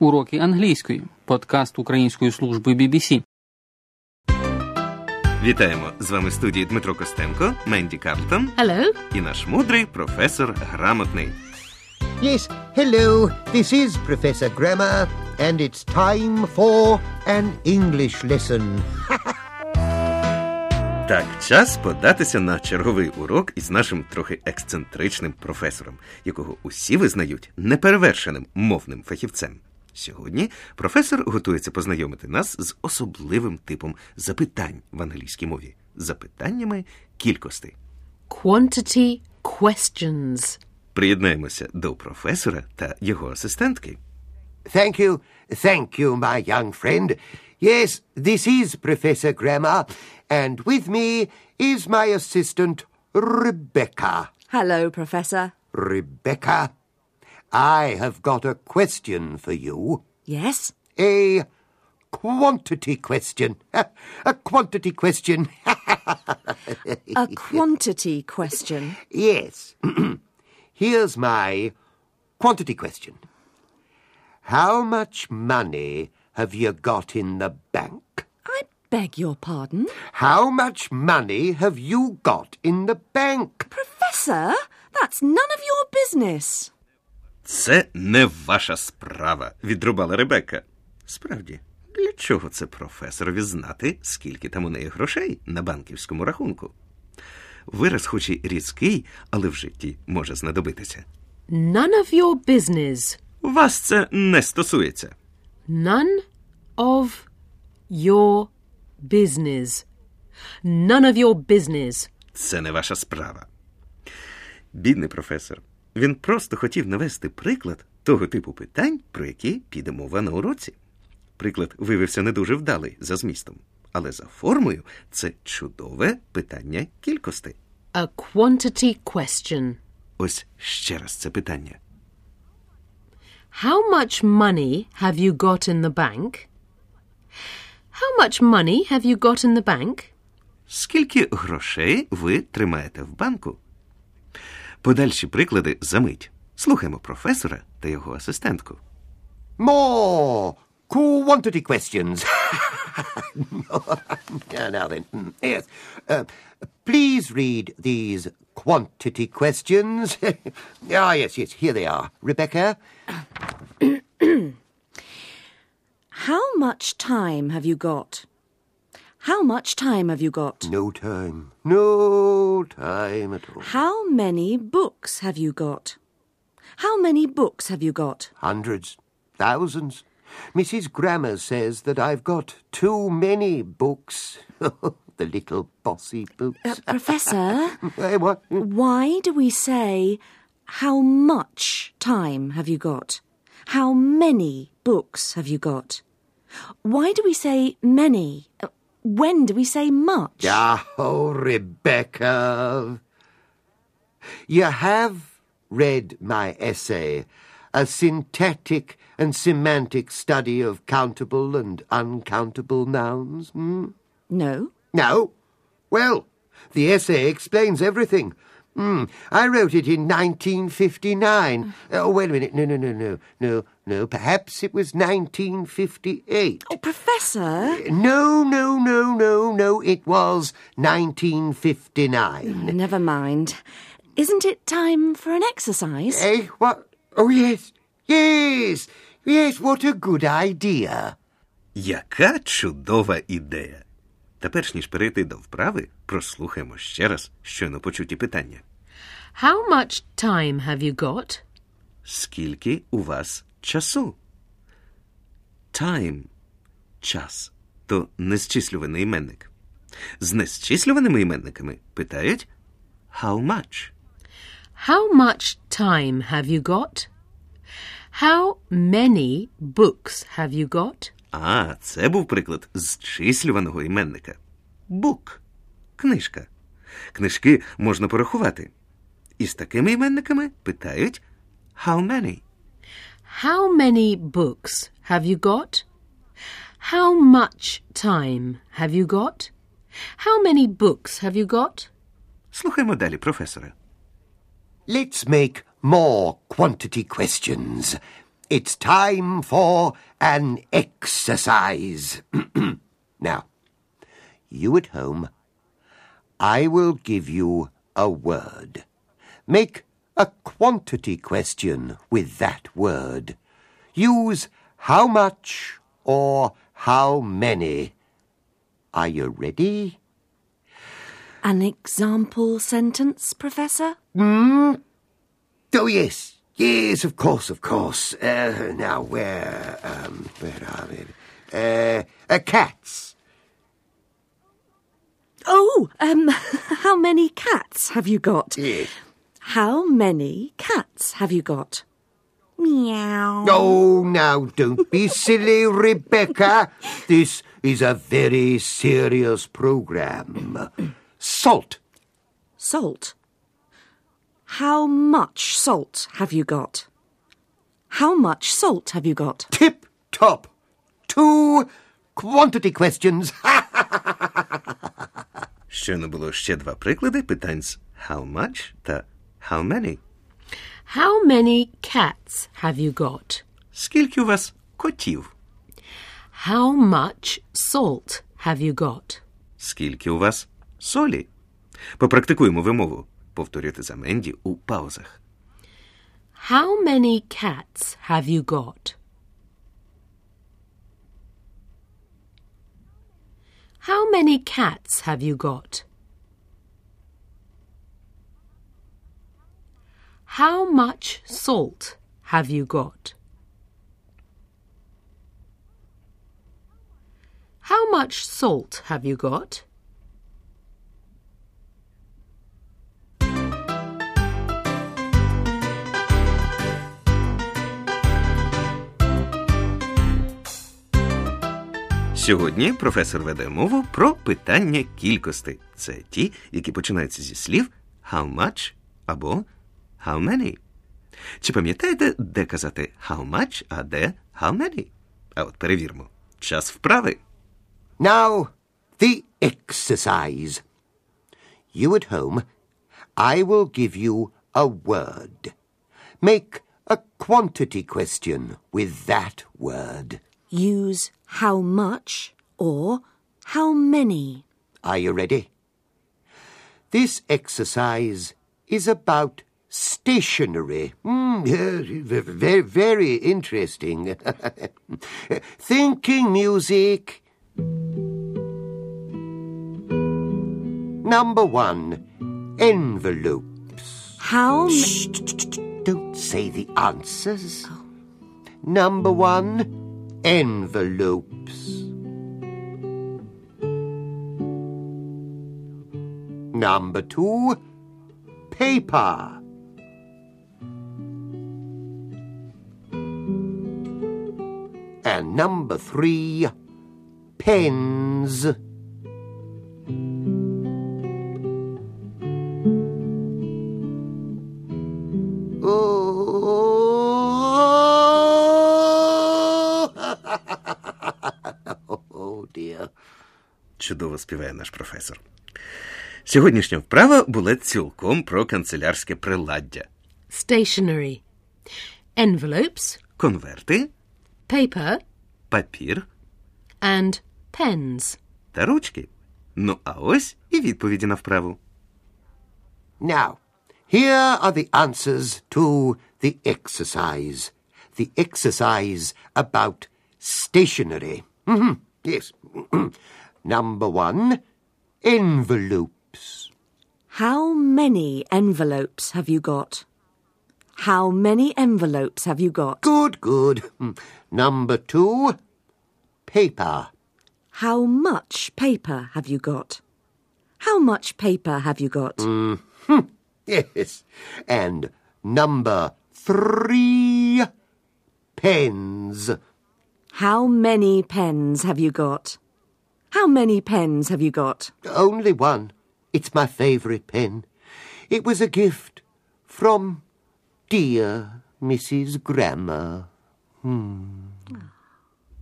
Уроки англійської. Подкаст Української служби BBC. Вітаємо! З вами в студії Дмитро Костенко, Менді Карлтон Hello. і наш мудрий професор грамотний. Yes, hello, this is Professor Grammar, and it's time for an English lesson. Так, час податися на черговий урок із нашим трохи ексцентричним професором, якого усі визнають неперевершеним мовним фахівцем. Сьогодні професор готується познайомити нас з особливим типом запитань в англійській мові запитаннями кількості. Quantity questions. Приєднаємося до професора та його асистентки. Thank you, thank you, my young friend. Yes, this is Professor Grammar, and with me is my assistant, Rebecca. Hello, Professor. Rebecca, I have got a question for you. Yes? A quantity question. A quantity question. A quantity question. Yes. Here's my quantity question. How much money have you got in the bank? I beg your pardon? How much money have you got in the bank? Professor, that's none of your business. Це не ваша справа, відрубала Ребекка. Справді, для чого це професорові знати, скільки там у неї грошей на банківському рахунку? Вираз хоч і різкий, але в житті може знадобитися. None of your business. Вас це не стосується. None of your business. None of your business. Це не ваша справа. Бідний професор. Він просто хотів навести приклад того типу питань, про які піде мова на уроці. Приклад виявився не дуже вдалий за змістом, але за формою це чудове питання кількості. A quantity question. Ось ще раз це питання. How much money have you got in the bank? How much money have you got in the bank? Скільки грошей ви тримаєте в банку? Подальші приклади за мить. Слухаємо професора та його асистентку. More quantity questions. now, now then. Mm, Yes. Uh, please read these quantity questions. ah, yes, yes, here they are. Rebecca, How much time have you got? How much time have you got? no time. No time at all. How many books have you got? How many books have you got? Hundreds, thousands. Mrs. Grammar says that I've got too many books. the little bossy books. Uh, Professor, what? why do we say, how much time have you got? How many books have you got? Why do we say many? When do we say much? Oh, Rebecca. You have read my essay, A Syntactic and Semantic Study of Countable and Uncountable Nouns? Hmm? No. No? Well, the essay explains everything. Hmm. I wrote it in 1959. Oh, wait a minute. No, no, no, no, no, no. Perhaps it was 1958. Oh, Professor. No, no, no, no, no. It was 1959. Never mind. Isn't it time for an exercise? Eh? What? Oh, yes. Yes. Yes, what a good idea. Яка чудова ідея! Та перш ніж перейти до вправи, прослухаємо ще раз щойно почуті питання. How much time have you got? Скільки у вас часу? Time – час – то незчислюваний іменник. З незчислюваними іменниками питають how much? How much time have you got? How many books have you got? А, це був приклад зчислюваного іменника. Book – книжка. Книжки можна порахувати. І з такими іменниками питають how many? How many books have you got? How much time have you got? How many books have you got? Слухаймо далі, професоре. Let's make more quantity questions. it's time for an exercise. now, you at home, I will give you a word. Make a quantity question with that word. Use how much or how many. Are you ready? An example sentence, Professor? Oh, yes. Yes, of course, of course. Uh, now, where, um, where are we? Uh, uh, cats. Oh, um, how many cats have you got? Yes. How many cats have you got? Meow. Oh, now, don't be silly, Rebecca. This is a very serious program. Salt. Salt. How much salt have you got? How much salt have you got? Tip top. Two quantity questions. Щойно було ще два приклади питань з how much та how many. How many cats have you got? Скільки у вас котів? How much salt have you got? Скільки у вас солі? Попрактикуємо вимову. Повторюйте за Менді у паузах. How many cats have you got? How many cats have you got? How much salt have you got? How much salt have you got? Сьогодні професор веде мову про питання кількості. Це ті, які починаються зі слів how much або how many. Чи пам'ятаєте, де казати how much, а де how many? А от перевірмо. Час вправи. Now, the exercise. You at home, I will give you a word. Make a quantity question with that word. Use how much or how many. Are you ready? This exercise is about stationery. Mm, very, very interesting. Thinking music. Number one, envelopes. How Shh, Don't say the answers. Number one, envelopes. Number two, paper. And number three, pens. Oh, oh dear. Чудово співає наш професор. Сьогоднішня вправа була цілком про канцелярське приладдя. Stationery. Envelopes, Конверти, paper, папір and pens. та ручки. Ну, а ось і відповіді на вправу. Now, here are the answers to the exercise. The exercise about stationery. Mhm, Yes. Number one, envelopes. how many envelopes have you got? How many envelopes have you got? Good, good. Hmm. Number two, paper. How much paper have you got? How much paper have you got? Yes. And number three, pens. How many pens have you got? How many pens have you got? Only one. It's my favourite pen. It was a gift from dear Mrs. Grammer.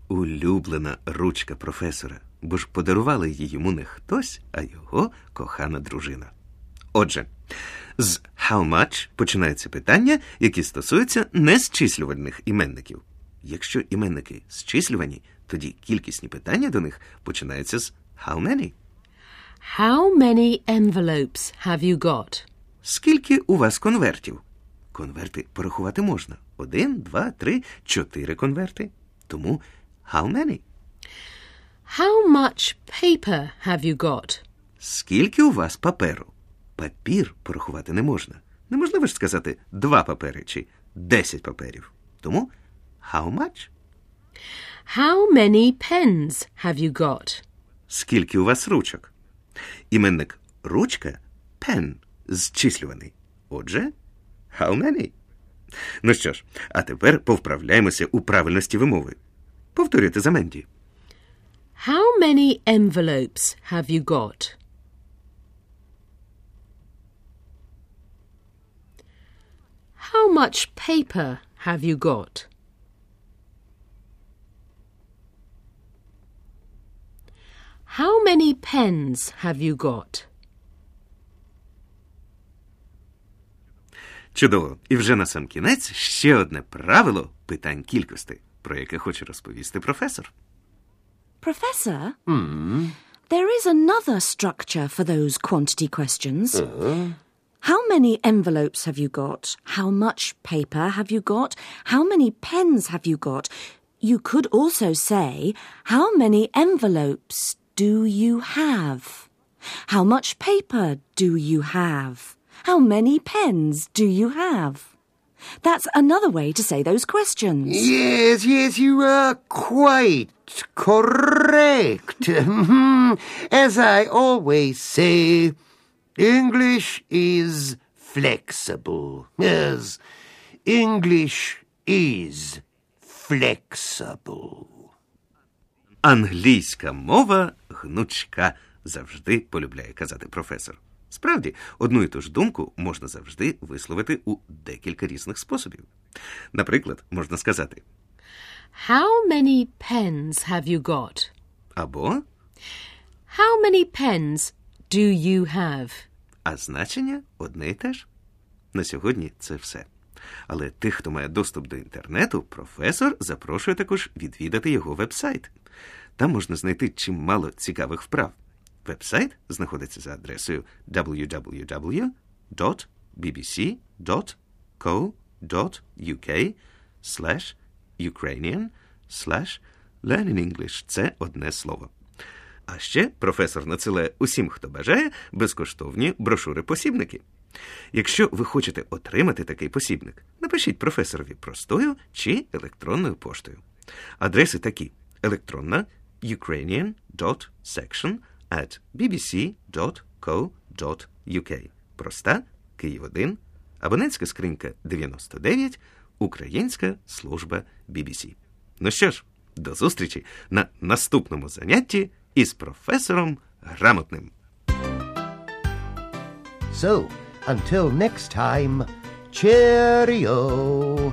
Улюблена ручка професора, бо ж подарували її йому не хтось, а його кохана дружина. Отже, з how much починаються питання, які стосуються незчислювальних іменників. Якщо іменники зчислювані, тоді кількісні питання до них починаються з how many. How many envelopes have you got? Скільки у вас конвертів? Конверти порахувати можна. Один, два, три, чотири конверти. Тому how many? How much paper have you got? Скільки у вас паперу? Папір порахувати не можна. Неможливо ж сказати два папери чи десять паперів. Тому how much? How many pens have you got? Скільки у вас ручок? Іменник ручка pen зчислюваний. Отже, how many? Ну що ж, а тепер повправляємося у правильності вимови. Повторюйте за Менді. How many envelopes have you got? How much paper have you got? How many pens have you got? Чудово. І вже на сам кінець ще одне правило питань кількості, про яке хоче розповісти професор. Professor? There is another structure for those quantity questions. How many envelopes have you got? How much paper have you got? How many pens have you got? You could also say, How many envelopes do you have? How much paper do you have? How many pens do you have? That's another way to say those questions. Yes, yes, you are quite correct. Mhm. As I always say, English is flexible. Yes, English is flexible. Англійська мова гнучка завжди полюбляє казати професор. Справді, одну і ту ж думку можна завжди висловити у декілька різних способів. Наприклад, можна сказати How many pens have you got? або, How many pens do you have? а значення одне і те ж. На сьогодні це все. Але тих, хто має доступ до інтернету, професор запрошує також відвідати його вебсайт. Там можна знайти чимало цікавих вправ. Вебсайт знаходиться за адресою www.bbc.co.uk slash Ukrainian slash Learning English. Це одне слово. А ще професор надсилає усім, хто бажає, безкоштовні брошури-посібники. Якщо ви хочете отримати такий посібник, напишіть професорові простою чи електронною поштою. Адреси такі: електронна ukrainian.section at bbc.co.uk. Проста Київ 1, абонентська скринька 99, Українська служба BBC. Ну що ж, до зустрічі на наступному занятті із професором грамотним. So, until next time, cheerio.